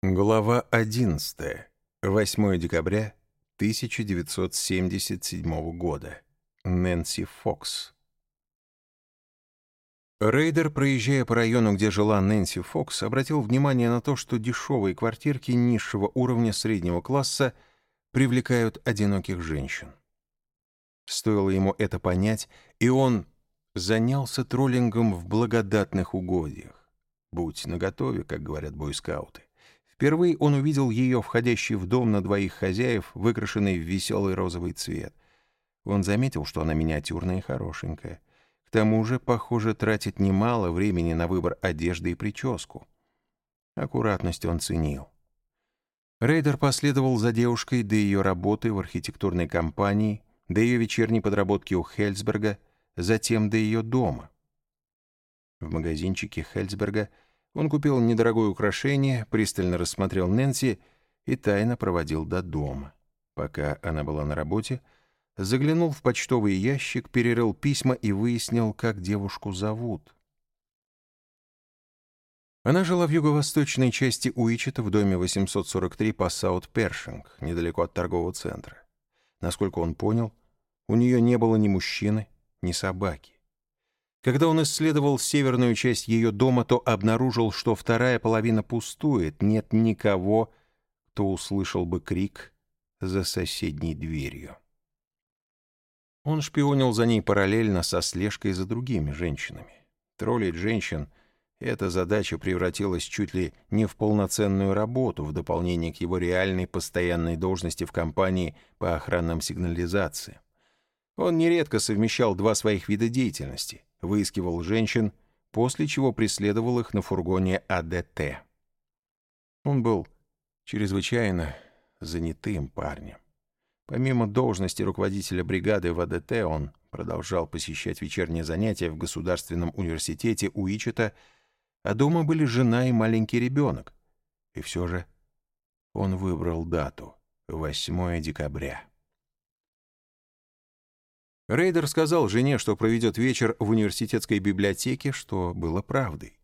Глава 11. 8 декабря 1977 года. Нэнси Фокс. Рейдер, проезжая по району, где жила Нэнси Фокс, обратил внимание на то, что дешевые квартирки низшего уровня среднего класса привлекают одиноких женщин. Стоило ему это понять, и он занялся троллингом в благодатных угодьях. Будь наготове, как говорят бойскауты. Впервые он увидел ее, входящей в дом на двоих хозяев, выкрашенной в веселый розовый цвет. Он заметил, что она миниатюрная и хорошенькая. К тому же, похоже, тратит немало времени на выбор одежды и прическу. Аккуратность он ценил. Рейдер последовал за девушкой до ее работы в архитектурной компании, до ее вечерней подработки у Хельсберга, затем до ее дома. В магазинчике Хельсберга – он купил недорогое украшение, пристально рассмотрел Нэнси и тайно проводил до дома. Пока она была на работе, заглянул в почтовый ящик, перерыл письма и выяснил, как девушку зовут. Она жила в юго-восточной части Уичета в доме 843 по Саут-Першинг, недалеко от торгового центра. Насколько он понял, у нее не было ни мужчины, ни собаки. Когда он исследовал северную часть ее дома, то обнаружил, что вторая половина пустует, нет никого, кто услышал бы крик за соседней дверью. Он шпионил за ней параллельно со слежкой за другими женщинами. Троллить женщин — эта задача превратилась чуть ли не в полноценную работу в дополнение к его реальной постоянной должности в компании по охранным сигнализациям. Он нередко совмещал два своих вида деятельности выискивал женщин, после чего преследовал их на фургоне АДТ. Он был чрезвычайно занятым парнем. Помимо должности руководителя бригады в АДТ, он продолжал посещать вечерние занятия в Государственном университете Уичета, а дома были жена и маленький ребенок. И все же он выбрал дату — 8 декабря. Рейдер сказал жене, что проведет вечер в университетской библиотеке, что было правдой.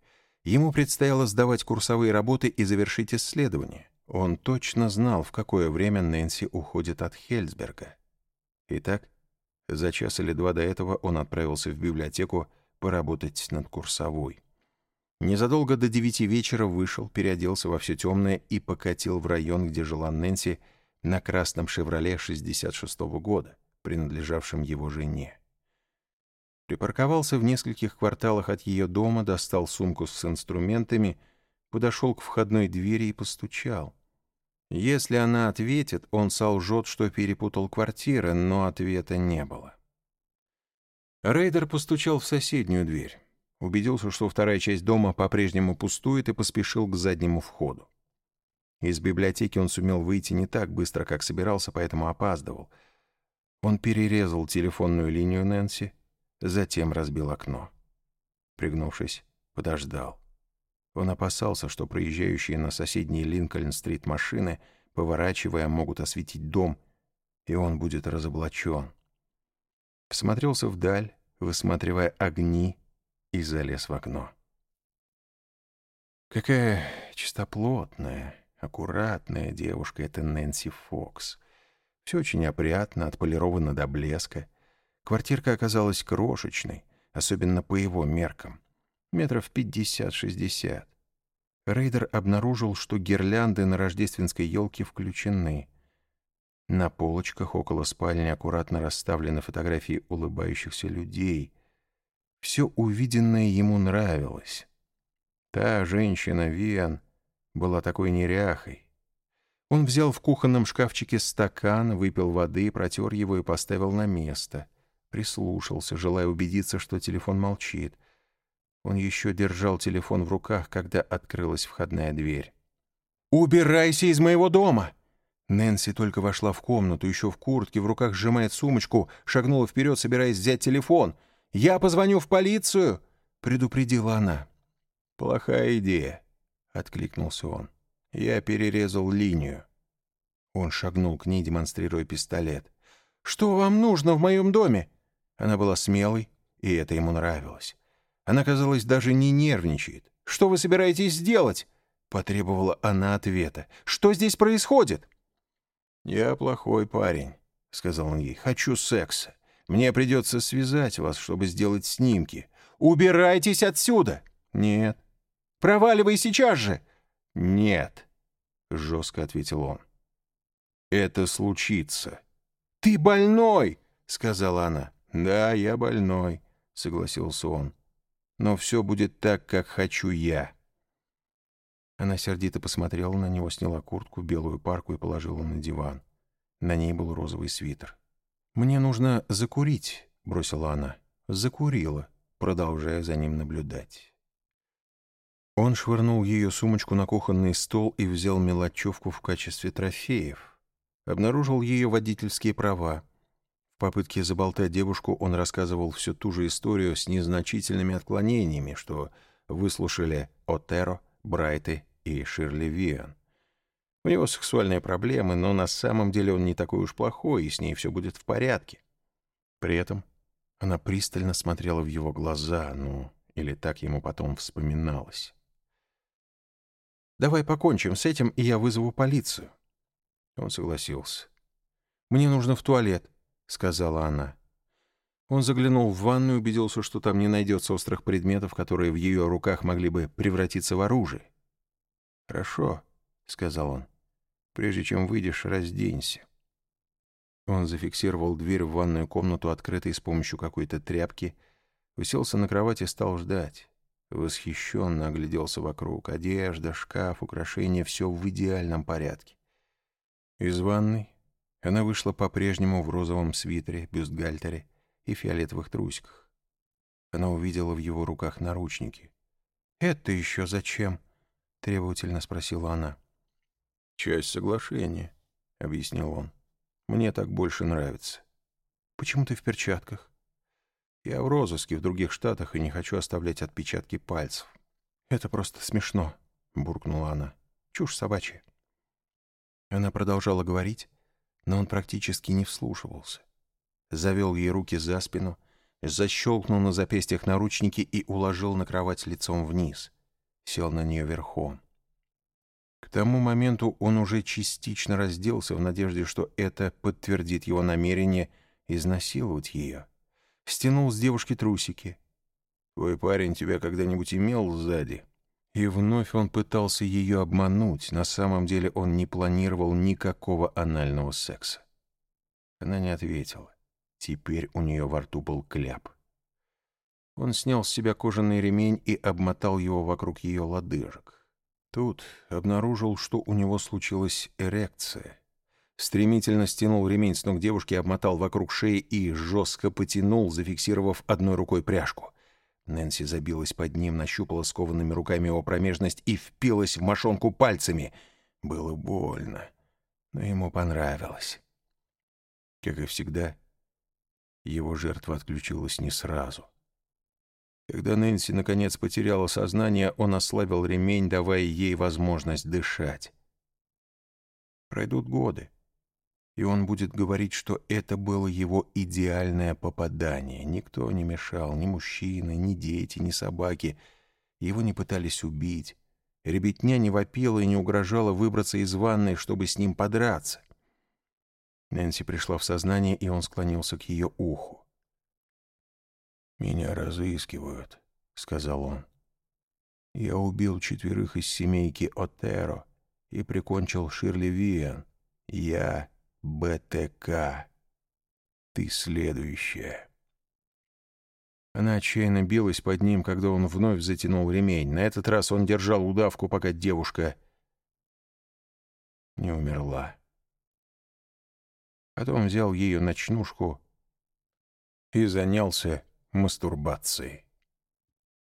Ему предстояло сдавать курсовые работы и завершить исследование. Он точно знал, в какое время Нэнси уходит от Хельсберга. Итак, за час или два до этого он отправился в библиотеку поработать над курсовой. Незадолго до девяти вечера вышел, переоделся во все темное и покатил в район, где жила Нэнси, на красном «Шевроле» 66 -го года принадлежавшим его жене. Припарковался в нескольких кварталах от ее дома, достал сумку с инструментами, подошел к входной двери и постучал. Если она ответит, он солжет, что перепутал квартиры, но ответа не было. Рейдер постучал в соседнюю дверь. Убедился, что вторая часть дома по-прежнему пустует, и поспешил к заднему входу. Из библиотеки он сумел выйти не так быстро, как собирался, поэтому опаздывал — он перерезал телефонную линию Нэнси, затем разбил окно. Пригнувшись, подождал. Он опасался, что проезжающие на соседней Линкольн-стрит машины, поворачивая, могут осветить дом, и он будет разоблачен. Всмотрелся вдаль, высматривая огни, и залез в окно. Какая чистоплотная, аккуратная девушка эта Нэнси Фокс. Все очень опрятно, отполировано до блеска. Квартирка оказалась крошечной, особенно по его меркам. Метров пятьдесят-шестьдесят. Рейдер обнаружил, что гирлянды на рождественской елке включены. На полочках около спальни аккуратно расставлены фотографии улыбающихся людей. Все увиденное ему нравилось. Та женщина, Виан, была такой неряхой. Он взял в кухонном шкафчике стакан, выпил воды, протер его и поставил на место. Прислушался, желая убедиться, что телефон молчит. Он еще держал телефон в руках, когда открылась входная дверь. «Убирайся из моего дома!» Нэнси только вошла в комнату, еще в куртке, в руках сжимает сумочку, шагнула вперед, собираясь взять телефон. «Я позвоню в полицию!» — предупредила она. «Плохая идея», — откликнулся он. Я перерезал линию. Он шагнул к ней, демонстрируя пистолет. «Что вам нужно в моем доме?» Она была смелой, и это ему нравилось. Она, казалось, даже не нервничает. «Что вы собираетесь сделать?» потребовала она ответа. «Что здесь происходит?» «Я плохой парень», — сказал он ей. «Хочу секса. Мне придется связать вас, чтобы сделать снимки». «Убирайтесь отсюда!» «Нет». «Проваливай сейчас же!» «Нет», — жестко ответил он. «Это случится». «Ты больной!» — сказала она. «Да, я больной», — согласился он. «Но все будет так, как хочу я». Она сердито посмотрела на него, сняла куртку, белую парку и положила на диван. На ней был розовый свитер. «Мне нужно закурить», — бросила она. Закурила, продолжая за ним наблюдать. Он швырнул ее сумочку на кухонный стол и взял мелочевку в качестве трофеев. Обнаружил ее водительские права. В попытке заболтать девушку он рассказывал всю ту же историю с незначительными отклонениями, что выслушали Отеро, Брайты и Ширли Виан. У него сексуальные проблемы, но на самом деле он не такой уж плохой, и с ней все будет в порядке. При этом она пристально смотрела в его глаза, ну, или так ему потом вспоминалось. Давай покончим с этим, и я вызову полицию». Он согласился. «Мне нужно в туалет», — сказала она. Он заглянул в ванную и убедился, что там не найдется острых предметов, которые в ее руках могли бы превратиться в оружие. «Хорошо», — сказал он. «Прежде чем выйдешь, разденься». Он зафиксировал дверь в ванную комнату, открытой с помощью какой-то тряпки, уселся на кровать и стал ждать. Восхищенно огляделся вокруг. Одежда, шкаф, украшения — все в идеальном порядке. Из ванной она вышла по-прежнему в розовом свитере, бюстгальтере и фиолетовых трусиках. Она увидела в его руках наручники. «Это еще зачем?» — требовательно спросила она. «Часть соглашения», — объяснил он. «Мне так больше нравится». «Почему ты в перчатках?» Я в розыске в других штатах и не хочу оставлять отпечатки пальцев. Это просто смешно, буркнула она. Чушь собачья. Она продолжала говорить, но он практически не вслушивался. Завел ей руки за спину, защелкнул на запястьях наручники и уложил на кровать лицом вниз. Сел на нее верхом. К тому моменту он уже частично разделся в надежде, что это подтвердит его намерение изнасиловать ее стянул с девушки трусики. «Твой парень тебя когда-нибудь имел сзади?» И вновь он пытался ее обмануть. На самом деле он не планировал никакого анального секса. Она не ответила. Теперь у нее во рту был кляп. Он снял с себя кожаный ремень и обмотал его вокруг ее лодыжек. Тут обнаружил, что у него случилась эрекция стремительно стянул ремень с ног девушки, обмотал вокруг шеи и жестко потянул, зафиксировав одной рукой пряжку. Нэнси забилась под ним, нащупала скованными руками его промежность и впилась в мошонку пальцами. Было больно, но ему понравилось. Как и всегда, его жертва отключилась не сразу. Когда Нэнси наконец потеряла сознание, он ослабил ремень, давая ей возможность дышать. Пройдут годы и он будет говорить, что это было его идеальное попадание. Никто не мешал, ни мужчины, ни дети, ни собаки. Его не пытались убить. Ребятня не вопила и не угрожала выбраться из ванной, чтобы с ним подраться. Нэнси пришла в сознание, и он склонился к ее уху. «Меня разыскивают», — сказал он. «Я убил четверых из семейки Отеро и прикончил Ширли Виан. Я БТК. Ты следующая. Она отчаянно билась под ним, когда он вновь затянул ремень. На этот раз он держал удавку, пока девушка не умерла. Потом взял ее ночнушку и занялся мастурбацией.